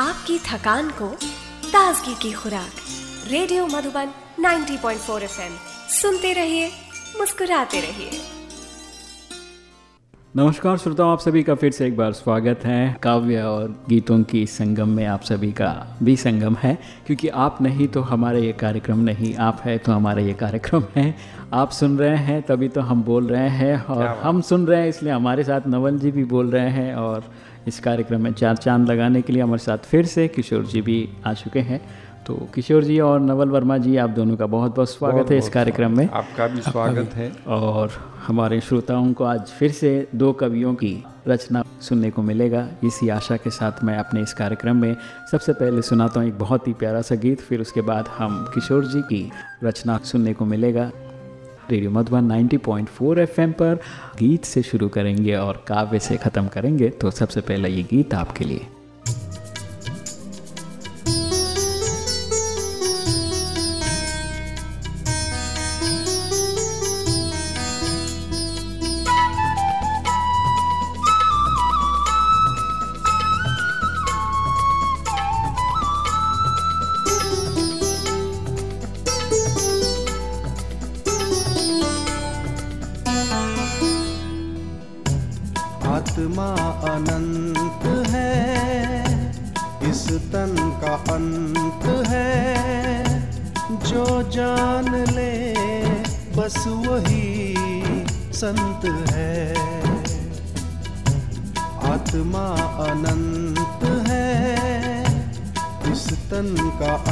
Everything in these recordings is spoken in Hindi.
आपकी थकान को ताजगी की खुराक। Radio Madhuban 90.4 FM. सुनते रहिए मुस्कुराते रहिए। नमस्कार श्रोताओं आप सभी का फिर से एक बार स्वागत है। काव्य और गीतों की संगम में आप सभी का भी संगम है क्योंकि आप नहीं तो हमारे ये कार्यक्रम नहीं आप है तो हमारा ये कार्यक्रम है। आप सुन रहे हैं तभी तो हम बोल रहे हैं और हम सुन रहे हैं इसलिए हमारे साथ नवल जी भी बोल रहे हैं और इस कार्यक्रम में चार चाँद लगाने के लिए हमारे साथ फिर से किशोर जी भी आ चुके हैं। तो किशोर जी और नवल वर्मा जी आप दोनों का बहुत बहुत स्वागत बहुत है इस कार्यक्रम में। आपका भी स्वागत है। और हमारे श्रोताओं को आज फिर से दो कवियों की रचना सुनने को मिलेगा। इसी आशा के साथ मैं अपने इस कार्यक्रम में सबसे पहले सुनाता हूँ एक बहुत ही प्यारा सा गीत फिर उसके बाद हम किशोर जी की रचना सुनने को मिलेगा। रेडियो मधुबन 90.4 एफएम पर गीत से शुरू करेंगे और काव्य से ख़त्म करेंगे। तो सबसे पहले ये गीत आपके लिए।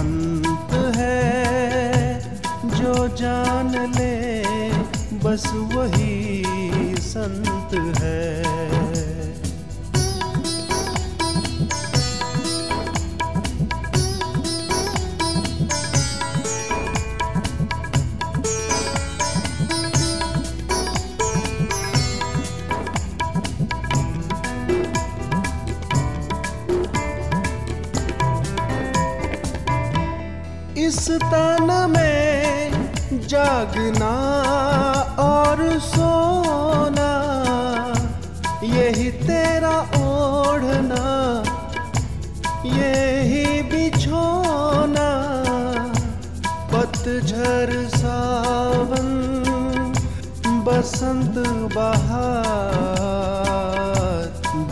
अंत है जो जान ले बस वही संत है। तन में जागना और सोना, यही तेरा ओढ़ना, यही बिछोना, पतझर सावन, बसंत बहार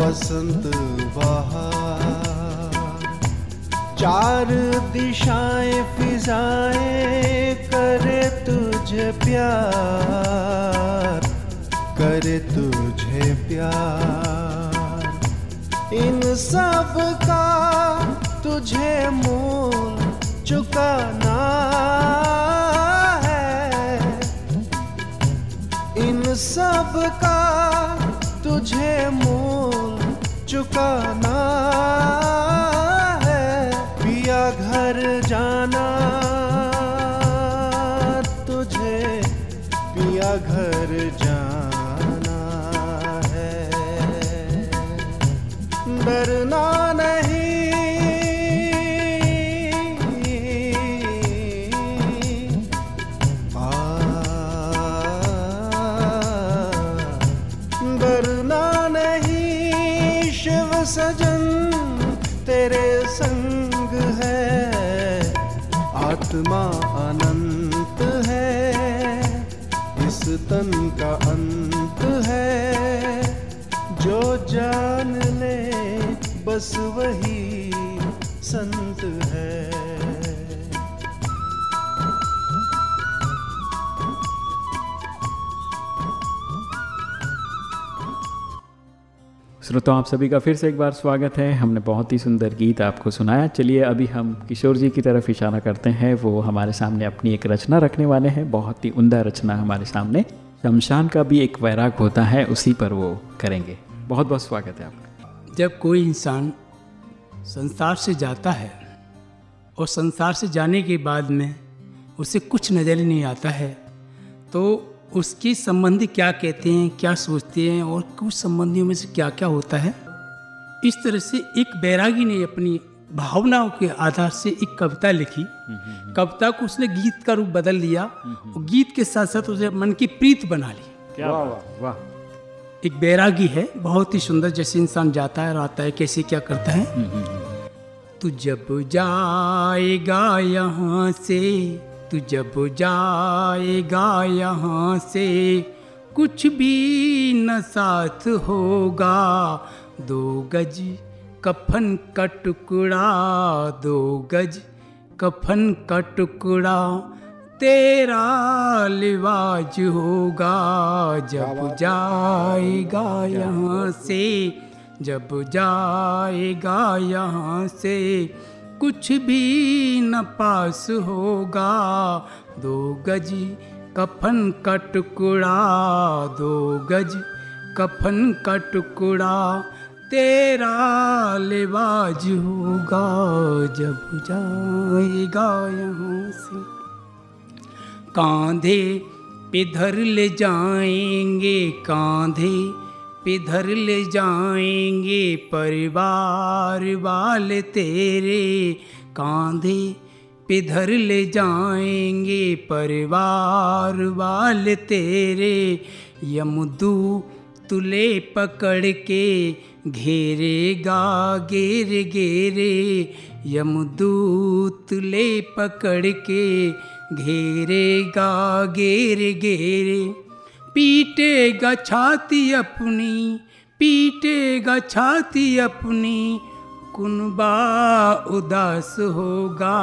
बसंत बहार। चार दिशाएँ फिजाएँ करे तुझे प्यार, करे तुझे प्यार। इन सब का तुझे मूल चुकाना है। इन सब का तुझे मूल चुकाना घर जाना तुझे पिया घर जाना है। डरना नहीं। आ, डरना नहीं शिव सजन आत्मा अनंत है इस तन का अंत है। जो जान ले बस वही संत श्रोताओं आप सभी का फिर से एक बार स्वागत है। हमने बहुत ही सुंदर गीत आपको सुनाया। चलिए, अभी हम किशोर जी की तरफ़ इशारा करते हैं। वो हमारे सामने अपनी एक रचना रखने वाले हैं। बहुत ही उमदा रचना हमारे सामने। शमशान का भी एक वैराग होता है, उसी पर वो करेंगे। बहुत बहुत स्वागत है आपका। जब कोई इंसान संसार से जाता है और संसार से जाने के बाद में उसे कुछ नज़र नहीं आता है तो उसके संबंधी क्या कहते हैं क्या सोचते हैं और कुछ संबंधियों में से क्या क्या होता है? इस तरह से एक बैरागी ने अपनी भावनाओं के आधार से एक कविता लिखी। कविता को उसने गीत का रूप बदल लिया और गीत के साथ साथ उसे मन की प्रीत बना ली। क्या वाह वाह एक बैरागी है बहुत ही सुंदर जैसे इंसान जाता है और आता है कैसे क्या करता है? तू जब जाएगा यहाँ से तू जब जाएगा यहाँ से कुछ भी न साथ होगा। दो गज कफन का टुकड़ा दो गज कफन का टुकड़ा तेरा लिवाज होगा। जब जाएगा यहाँ से जब जाएगा यहाँ से कुछ भी न पास होगा। दो गज कफन का टुकड़ा दो गज कफन का टुकड़ा तेरा लिवाज होगा जब जाएगा यहाँ से। कांधे पिधर ले जाएँगे, कांधे पिधर ले जाएँगे परिवार वाले तेरे। कांधे पिधर ले जाएँगे परिवार वाले तेरे। यमदू तुले पकड़ के घेरेगा घेर घेरे यमदूत ले पकड़ के घेरेगा घेर घेरे पीटेगा छाती अपनी, पीटेगा छाती अपनी। कुनबा उदास होगा,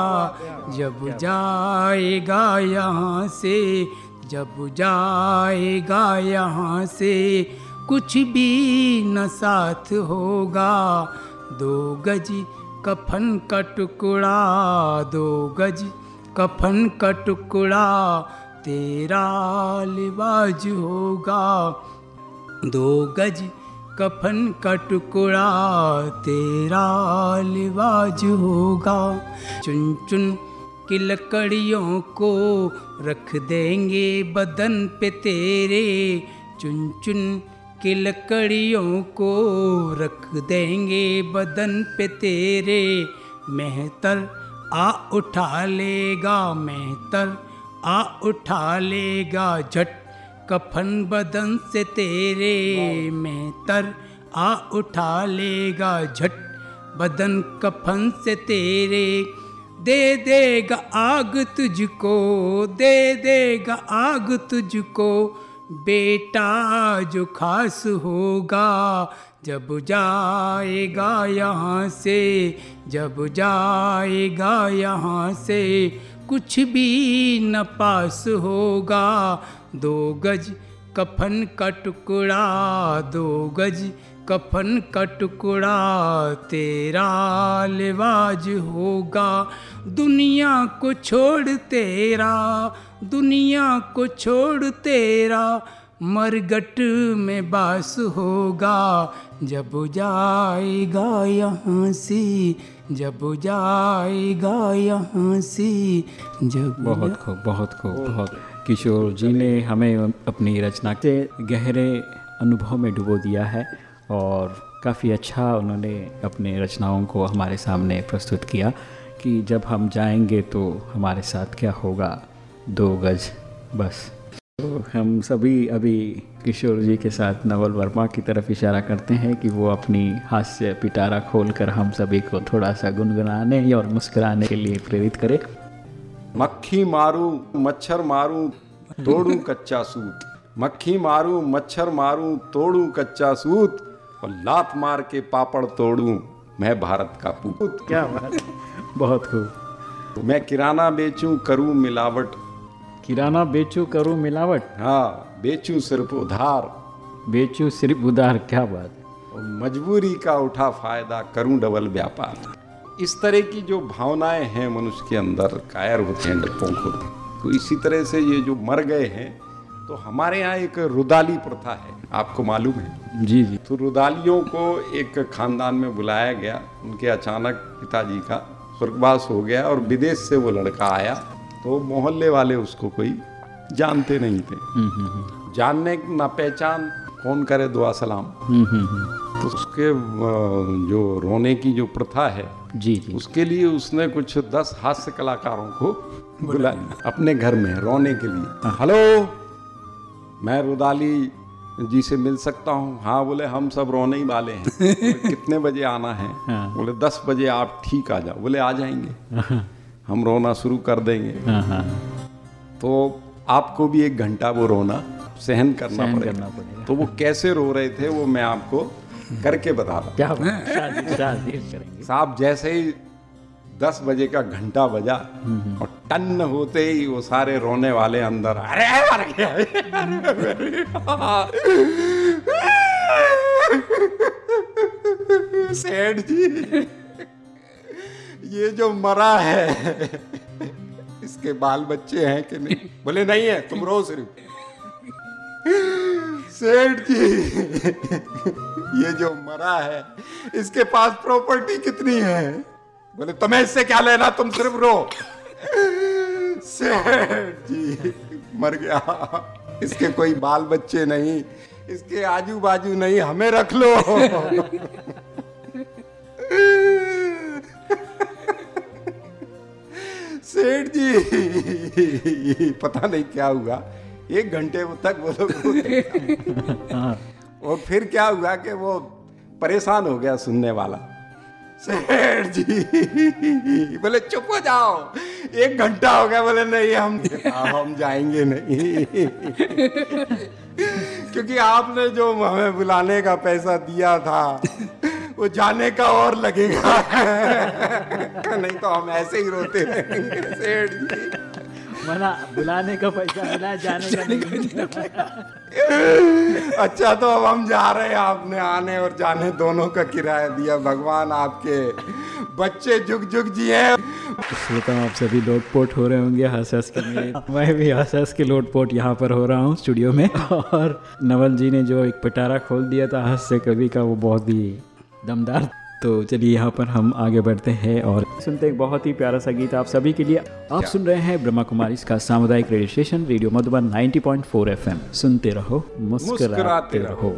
जब जाएगा यहाँ से, जब जाएगा यहाँ से। कुछ भी न साथ होगा, दो गज कफन का टुकड़ा, दो गज कफन का टुकड़ा। तेरा लिबाज होगा। दो गज कफन का टुकड़ा तेरा लिबाज होगा। चुन चुन की लकड़ियों को रख देंगे बदन पे तेरे। चुन चुन की लकड़ियों को रख देंगे बदन पे तेरे। मेहतर आ उठा लेगा मेहतर आ उठा लेगा झट कफन बदन से तेरे में तर। आ उठा लेगा झट बदन कफन से तेरे। दे देगा आग तुझको दे देगा आग तुझको। बेटा जो खास होगा जब जाएगा यहाँ से जब जाएगा यहाँ से। कुछ भी न पास होगा। दो गज कफन का टुकड़ा, दो गज कफन का टुकड़ा, तेरा लिवाज होगा। दुनिया को छोड़ तेरा, दुनिया को छोड़ तेरा, मरगट में बास होगा। जब जाएगा यहाँ से जब जाएगा यहाँ से, जब बहुत खूब बहुत खूब, बहुत किशोर जी ने हमें अपनी रचना के गहरे अनुभव में डुबो दिया है और काफ़ी अच्छा उन्होंने अपने रचनाओं को हमारे सामने प्रस्तुत किया कि जब हम जाएँगे तो हमारे साथ क्या होगा? दो गज, बस। तो हम सभी अभी किशोर जी के साथ नवल वर्मा की तरफ़ इशारा करते हैं कि वो अपनी हास्य पिटारा खोलकर हम सभी को थोड़ा सा गुनगुनाने और मुस्कुराने के लिए प्रेरित करे। मक्खी मारू मच्छर मारू तोड़ू कच्चा सूत। मक्खी मारू मच्छर मारू तोड़ू कच्चा सूत और लात मार के पापड़ तोड़ू। मैं भारत का पूत। क्या बात बहुत खूब। मैं किराना बेचूं करूँ मिलावट। किराना बेचू करूँ मिलावट। हाँ बेचू सिर्फ़ उधार। बेचू सिर्फ़ उधार क्या बात। मजबूरी का उठा फ़ायदा करूँ डबल व्यापार। इस तरह की जो भावनाएँ हैं मनुष्य के अंदर कायर होते हैं डरपोक होते हैं। तो इसी तरह से ये जो मर गए हैं तो हमारे यहाँ एक रुदाली प्रथा है आपको मालूम है? जी जी। तो रुदालियों को एक खानदान में बुलाया गया उनके अचानक पिताजी का स्वर्गवास हो गया और विदेश से वो लड़का आया। तो मोहल्ले वाले उसको कोई जानते नहीं थे। जानने ना पहचान कौन करे दुआ सलाम? तो उसके जो रोने की जो प्रथा है जी जी। उसके लिए उसने कुछ दस हास्य कलाकारों को बुला लिया अपने घर में रोने के लिए। हेलो मैं रुदाली जी से मिल सकता हूँ? हाँ बोले हम सब रोने ही वाले हैं। कितने बजे आना है? हाँ। बोले दस बजे आप ठीक आ जाओ। बोले आ जाएँगे। हम रोना शुरू कर देंगे। हाँ हाँ तो आपको भी एक घंटा वो रोना सहन करना सहन पड़ेगा। करना पड़ेगा। तो वो कैसे रो रहे थे वो मैं आपको करके बता रहा क्या साहब जैसे ही दस बजे का घंटा बजा और टन होते ही वो सारे रोने वाले अंदर अरे मर गया। सेठ जी। ये जो मरा है, इसके बाल बच्चे हैं कि नहीं? बोले, नहीं है, तुम रो। सिर्फ़ सेठ जी, ये जो मरा है, इसके पास प्रॉपर्टी कितनी है? बोले, तुम्हें इससे क्या लेना? तुम सिर्फ़ रो। सेठ जी, मर गया। इसके कोई बाल बच्चे नहीं, इसके आजू बाजू नहीं, हमें रख लो। सेठ जी। पता नहीं क्या हुआ। एक घंटे तक वो लोग हाँ। और फिर क्या हुआ कि वो परेशान हो गया सुनने वाला। सेठ जी बोले चुप हो जाओ। एक घंटा हो गया बोले नहीं हम हम जाएँगे नहीं। क्योंकि आपने जो हमें बुलाने का पैसा दिया था वो जाने का और लगेगा। नहीं तो हम ऐसे ही रोते रहेंगे सेठ जी। मना बुलाने का पैसा मिला जाने का नहीं मिला। अच्छा तो अब हम जा रहे हैं आपने आने और जाने दोनों का किराया दिया। भगवान आपके बच्चे जुग जुग जिए। श्रोता आप सभी लोटपोट हो रहे होंगे हंस हंस के मैं भी हंस हंस के लोटपोट यहाँ पर हो रहा हूँ स्टूडियो में। और नवल जी ने जो एक पिटारा खोल दिया था हंस से कवि का वो बहुत ही दमदार। तो चलिए यहाँ पर हम आगे बढ़ते हैं और सुनते एक बहुत ही प्यारा सा गीत आप सभी के लिए। आप सुन रहे हैं ब्रह्मा कुमारी इसका सामुदायिक radio station radio Madhuban 90.4 FM सुनते रहो, मुस्कुराते रहो।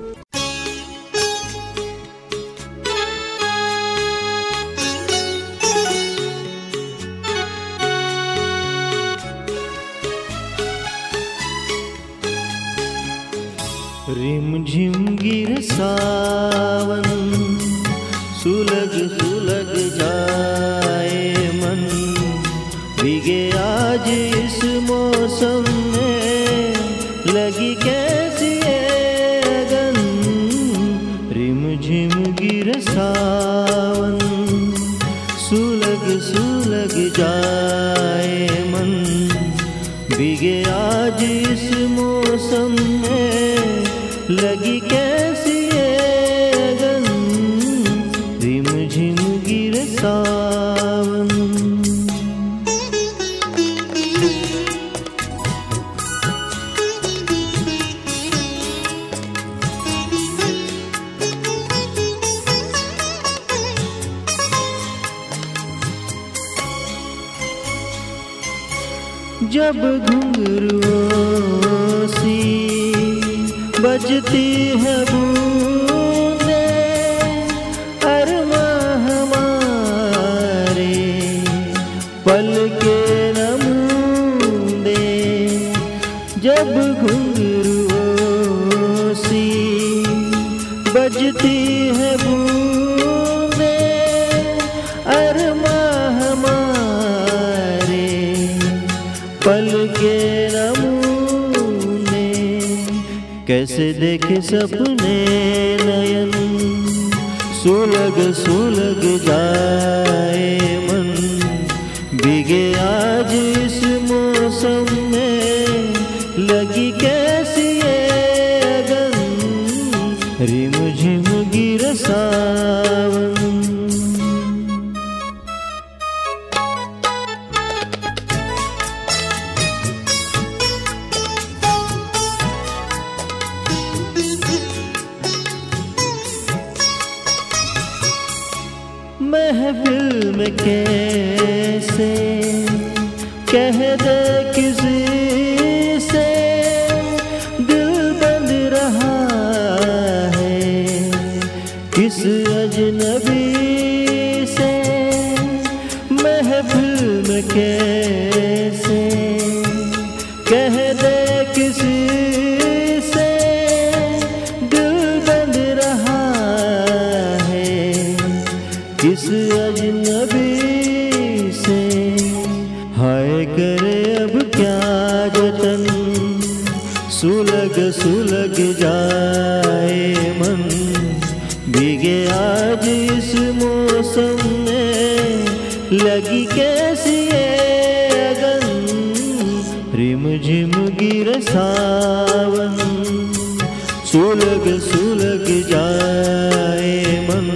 मौसम में लगी कैसी अगन रिम झिम गिर सावन, सुलग सुलग जाए मन। बिगे आज इस मौसम में लगी कैसी देखे सपने नयन। सुलग सुलग जाए मन। बिगे आज इस मौसम में लगी महफिल में कैसे? कह दे कैसी ये अगन रिम झिम गिर सावन। सुलग सुलग जाए मन।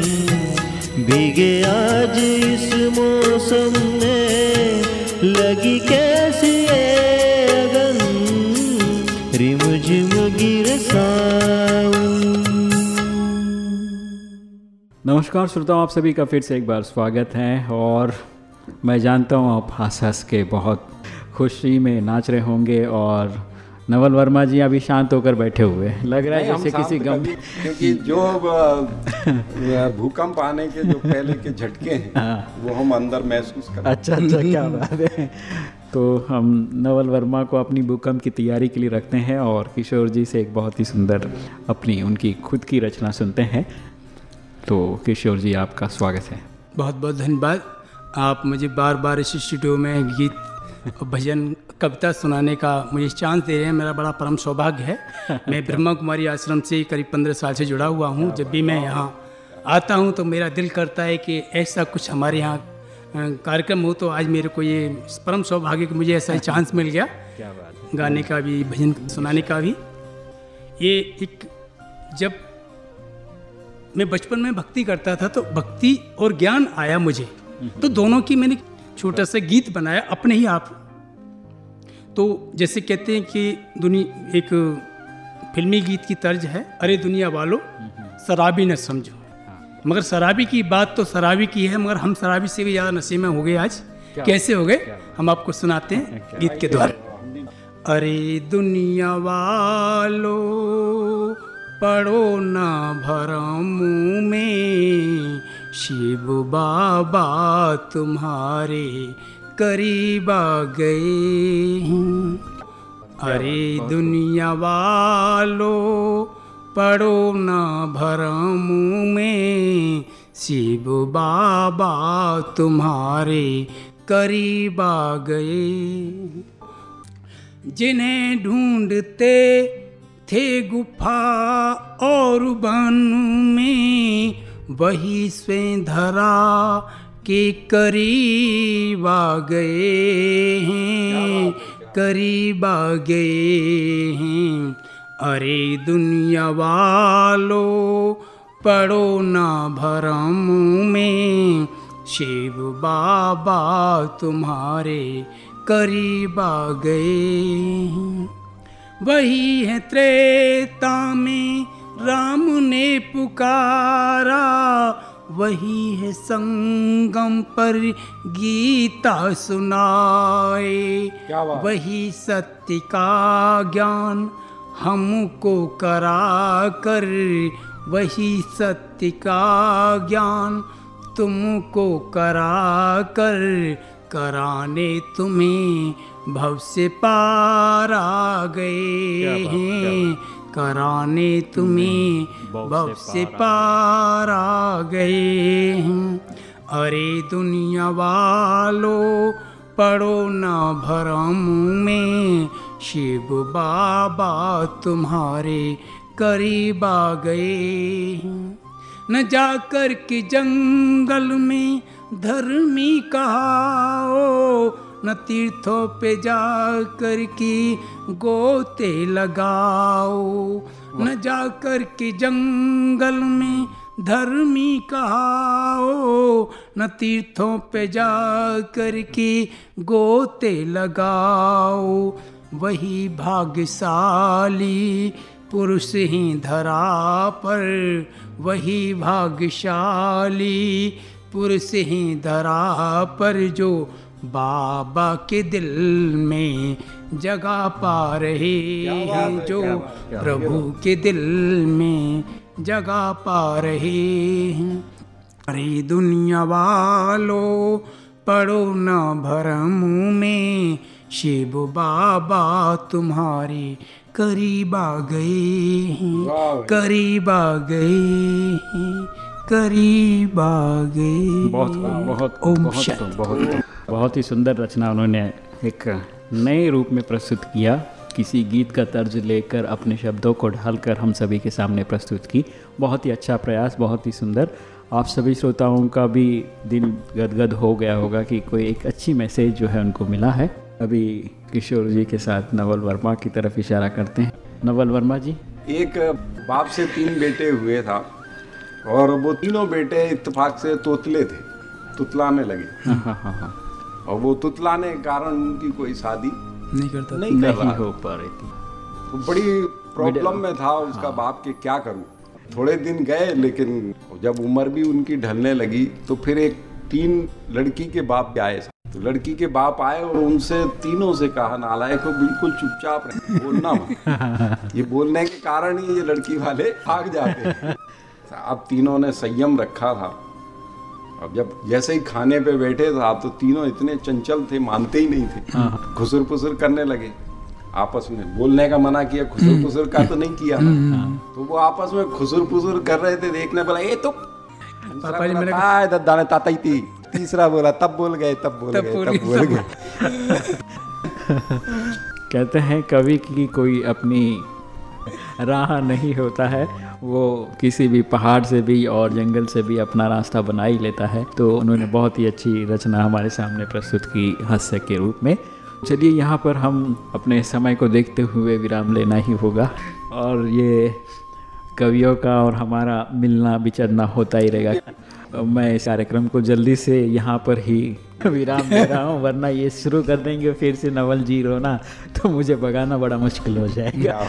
भीगे आज इस मौसम में लगी कैसी अगन रिम झिम गिर सावन। नमस्कार श्रोताओं, आप सभी का फिर से एक बार स्वागत है और मैं जानता हूँ आप हंस हंस के बहुत खुशी में नाच रहे होंगे और नवल वर्मा जी अभी शांत होकर बैठे हुए हैं। लग रहा है जैसे किसी गम क्योंकि जो भूकंप आने के जो पहले के झटके हैं। वो हम अंदर महसूस कर अच्छा अच्छा क्या बात है। तो हम नवल वर्मा को अपनी भूकंप की तैयारी के लिए रखते हैं और किशोर जी से एक बहुत ही सुंदर अपनी उनकी खुद की रचना सुनते हैं। तो किशोर जी आपका स्वागत है। बहुत बहुत धन्यवाद। आप मुझे बार बार इस स्टूडियो में गीत और भजन कविता सुनाने का मुझे चांस दे रहे हैं। मेरा बड़ा परम सौभाग्य है। मैं ब्रह्मा कुमारी आश्रम से करीब पंद्रह साल से जुड़ा हुआ हूँ। जब भी मैं यहाँ आता हूँ तो मेरा दिल करता है कि ऐसा कुछ हमारे यहाँ कार्यक्रम हो तो आज मेरे को ये परम सौभाग्य कि मुझे ऐसा चांस मिल गया। क्या बात गाने का भी भजन सुनाने का भी। ये एक जब मैं बचपन में भक्ति करता था तो भक्ति और ज्ञान आया मुझे। तो दोनों की मैंने छोटा सा गीत बनाया अपने ही आप। तो जैसे कहते हैं कि दुनिया एक फिल्मी गीत की तर्ज है अरे दुनिया वालों शराबी न समझो। मगर शराबी की बात तो शराबी की है मगर हम शराबी से भी ज़्यादा नशे में हो गए आज। कैसे हो गए? हम आपको सुनाते हैं गीत के द्वारा। अरे दुनिया वालो पड़ो ना भरम में शिव बाबा तुम्हारे करीब आ गए हैं। अरे दुनिया वालो पड़ो ना भरम में। शिव बाबा तुम्हारे करीब आ गए। जिन्हें ढूंढते थे गुफा और वन में वही स्वयं धरा के करीब आ गए हैं। करीब आ गए हैं। अरे दुनिया वालो पड़ो ना भरम में शिव बाबा तुम्हारे करीब आ गए हैं। वही है त्रेता में राम ने पुकारा वही है संगम पर गीता सुनाए। वही सत्य का ज्ञान हमको करा कर वही सत्य का ज्ञान तुमको करा कर कराने तुम्हें भव से पार आ गए हैं। कराने तुम्हें भव से पार। आ गए हैं। अरे दुनिया वालों पड़ो ना भरम में। शिव बाबा तुम्हारे करीब आ गए हैं। न जाकर के जंगल में धर्मी कहाओ न तीर्थों पे जाकर के गोते लगाओ। न जाकर के जंगल में धर्मी कहाओ। न तीर्थों पे जाकर के गोते लगाओ। वही भाग्यशाली पुरुष ही धरा पर वही भाग्यशाली पुरुष ही धरा पर जो बाबा के दिल में जगह पा रहे हैं जो प्रभु के दिल में जगह पा रहे हैं। अरे दुनिया वालों पड़ो न भरम में शिव बाबा तुम्हारे करीब आ गए हैं। करीब आ गए हैं करीब आ गए बहुत बहुत बहुत बहुत बहुत ही सुंदर रचना उन्होंने एक नए रूप में प्रस्तुत किया। किसी गीत का तर्ज लेकर अपने शब्दों को ढालकर हम सभी के सामने प्रस्तुत की। बहुत ही अच्छा प्रयास बहुत ही सुंदर। आप सभी श्रोताओं का भी दिल गदगद हो गया होगा कि कोई एक अच्छी मैसेज जो है उनको मिला है। अभी किशोर जी के साथ नवल वर्मा की तरफ़ इशारा करते हैं। नवल वर्मा जी। एक बाप से तीन बेटे हुए था और वो तीनों बेटे इतफाक से तोतले थे तुतलाने लगे। हाँ हाँ हाँ हाँ। और वो तुतलाने के कारण उनकी कोई शादी नहीं करता नहीं कर नहीं रहा। हो पा रही थी। तो बड़ी प्रॉब्लम में था उसका हाँ। बाप के क्या करूँ। थोड़े दिन गए लेकिन जब उम्र भी उनकी ढलने लगी तो फिर एक तीन लड़की के बाप के आए। तो लड़की के बाप आए और उनसे तीनों से कहा नालायक हो बिल्कुल चुपचाप रहे। बोलना मत। ये बोलने के कारण ही ये लड़की वाले भाग जाते अब तीनों ने संयम रखा था। अब जब जैसे ही खाने पे बैठे थे आप तो तीनों इतने चंचल थे मानते ही नहीं थे। खुसुर फुसुर करने लगे। आपस में बोलने का मना किया खुसुर फुसुर का तो नहीं किया। था तो वो आपस में खुसुर फुसुर कर रहे थे देखने बोला ये तो पापा जी मैंने "आय, ने ताता ही थी। तीसरा बोला तब बोल गए तब बोल गए तब बोल गए। कहते हैं कवि की कोई अपनी राह नहीं होता है। वो किसी भी पहाड़ से भी और जंगल से भी अपना रास्ता बना ही लेता है। तो उन्होंने बहुत ही अच्छी रचना हमारे सामने प्रस्तुत की हास्य के रूप में। चलिए, यहाँ पर हम अपने समय को देखते हुए विराम लेना ही होगा। और ये कवियों का और हमारा मिलना बिचरना होता ही रहेगा। मैं इस कार्यक्रम को जल्दी से यहाँ पर ही विराम दे रहा हूँ वरना ये शुरू कर देंगे फिर से नवल जी रोना तो मुझे भगाना बड़ा मुश्किल हो जाएगा।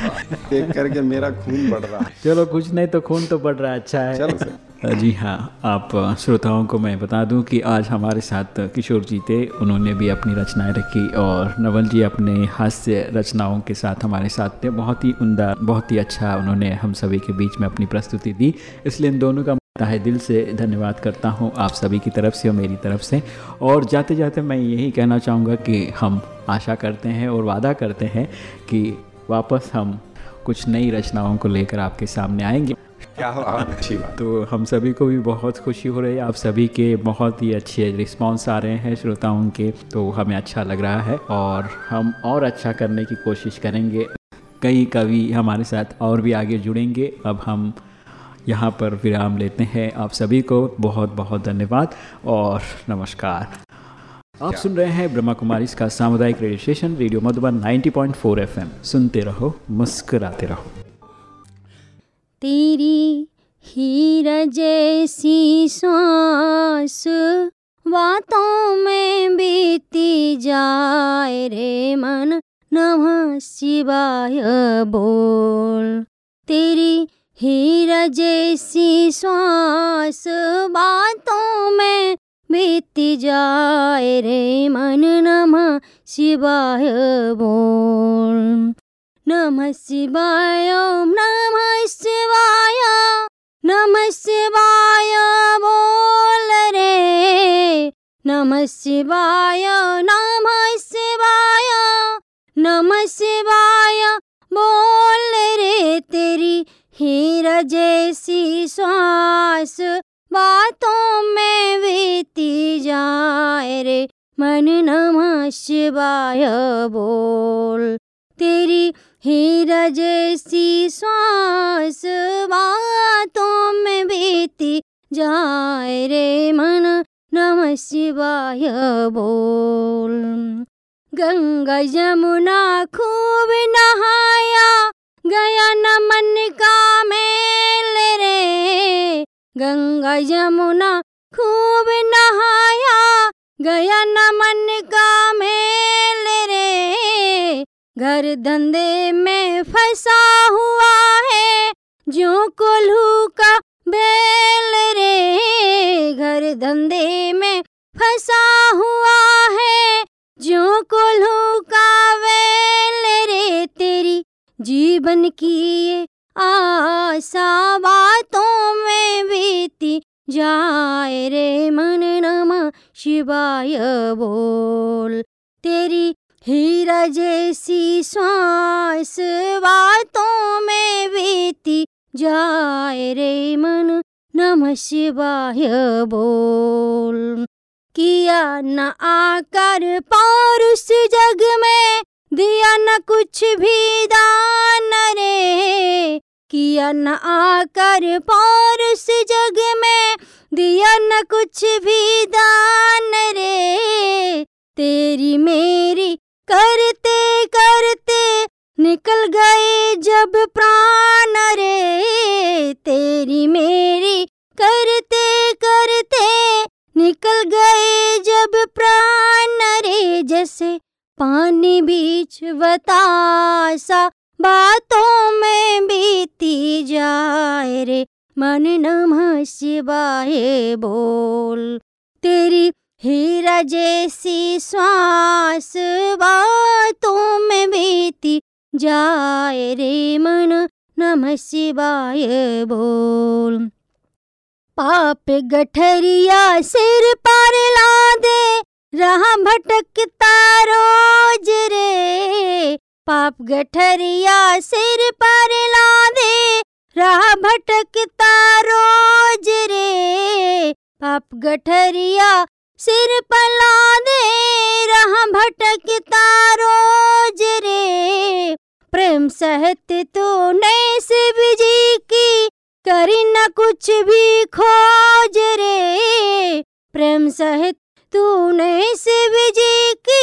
देख करके मेरा खून बढ़ रहा है। चलो कुछ नहीं तो खून तो बढ़ रहा है अच्छा है। चलो जी हाँ आप श्रोताओं को मैं बता दूँ कि आज हमारे साथ किशोर जी थे उन्होंने भी अपनी रचनाएँ रखी और नवल जी अपने हास्य रचनाओं के साथ हमारे साथ थे। बहुत ही उमदा बहुत ही अच्छा उन्होंने हम सभी के बीच में अपनी प्रस्तुति दी इसलिए इन दोनों का तहे दिल से धन्यवाद करता हूँ आप सभी की तरफ़ से और मेरी तरफ़ से। और जाते जाते मैं यही कहना चाहूँगा कि हम आशा करते हैं और वादा करते हैं कि वापस हम कुछ नई रचनाओं को लेकर आपके सामने आएँगे। क्या अच्छी बात। तो हम सभी को भी बहुत खुशी हो रही है। आप सभी के बहुत ही अच्छे रिस्पांस आ रहे हैं श्रोताओं के। तो हमें अच्छा लग रहा है और हम और अच्छा करने की कोशिश करेंगे। कई कवि हमारे साथ और भी आगे जुड़ेंगे। अब हम यहाँ पर विराम लेते हैं। आप सभी को बहुत बहुत धन्यवाद और नमस्कार। आप सुन रहे हैं ब्रह्मा कुमारी का सामुदायिक radio station radio Madhuban 90.4 FM. सुनते रहो मुस्कुराते रहो। तेरी हीरा जैसी सांस बातों में बीती जाए रे मन नमः शिवाय बोल। तेरी हीरा जैसी सांस बातों में बीती जाए रे मन नमः शिवाय बोल। नमः शिवाय नमः शिवाय नमः शिवाय बोल रे। नमः शिवाय नमः शिवाय नमः शिवाय बोल रे तेरी हीरा जैसी श्वास बातों में बीती जाए रे, मन नमः शिवाय बोल। तेरी हीरा जैसी श्वास बातों में बीती जाए रे, मन नमः शिवाय बोल। गंगा यमुना खूब नहाया गया न मन का मेल रे। गंगा यमुना खूब नहाया, गया न मन का मेल रे। घर धंधे में फंसा हुआ है जो कोल्हू का बेल रे। घर धंधे में फंसा हुआ है जो कोल्हू का बेल जीवन की ये आशा बातों में बीती जाए रे मन नमः, शिवाय बोल। तेरी हीरा जैसी श्वास बातों में बीती जाए रे मन नमः, शिवाय बोल। किया न आकर पौरुष जग में दिया न कुछ भी दान रे, किया न आकर पार पौरुष जग में, दिया न कुछ भी दान रे। तेरी मेरी करते करते निकल गए जब प्राण रे, तेरी मेरी करते करते निकल गए जब प्राण रे, जैसे पानी बीच बतासा, बातों में बीती जाए रे, मन नमः शिवाय बोल। तेरी हीरा जैसी श्वास बातों में बीती जाए रे, मन नमः शिवाय बोल। पाप गठरिया सिर पर ला दे रहा भटकता रोज रे। पाप गठरिया सिर पर ला दे रहा भटकता रोज रे। पाप गठरिया सिर पर ला दे रहा भटकता रोज रे। प्रेम सहित तो नए शिव जी की करी न कुछ भी खोज रे। प्रेम सहित तूने शिव जी की,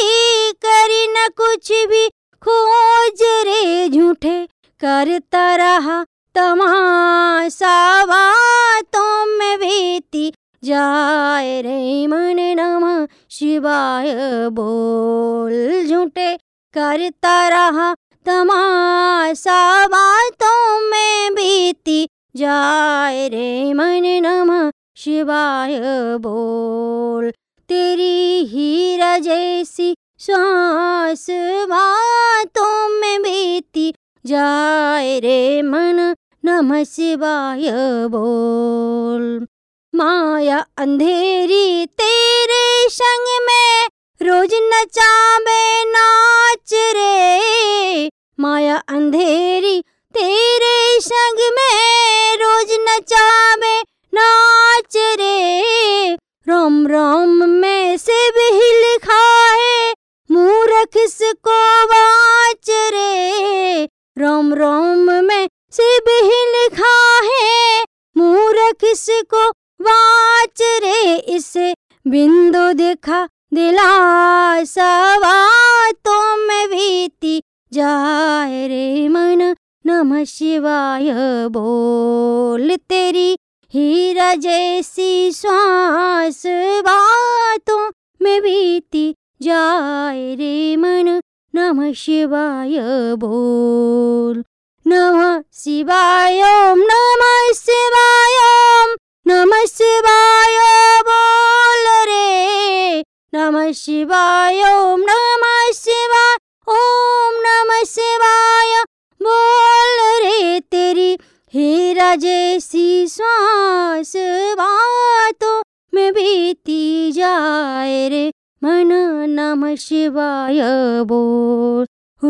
करी न कुछ भी। खोज रे झूठे, करता रहा तमाशा। बातों में बीती जाए रे मन नमः, शिवाय बोल झूठे। करता रहा तमाशा। बातों में बीती जाए रे मन नमः, शिवाय बोल तेरी हीरा जैसी श्वास बातों में बीती जाए रे मन नम शिवाय बोल। माया अंधेरी तेरे संग में, रोज नचावे नाच रे। माया अंधेरी तेरे संग में, रोज नचावे नाच रे। रोम रोम में से भी लिखा है, मूर्ख को वाच रे। राम रोम में से भी लिखा है, मूर्ख को वाच रे। इसे बिंदु दिखा, दिलासा बातों में बीती जाए रे। मन नमः शिवाय बोल तेरी हीरा जैसी श्वास बातों में बीती जाए रे मन। नमः शिवाय बोल। नमः शिवाय ओम, नमः शिवाय ओम, नमः शिवाय बोल रे। नमः शिवाय ओम, नमः शिवाय ओम, नमः शिवाय बोल रे। तेरी हीरा जैसी श्वास बातों, में बीती जाए रे। मन नम शिवाय बोल,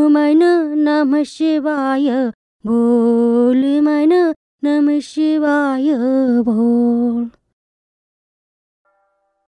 मन नम शिवाय बोल, मन नम शिवाय बोल।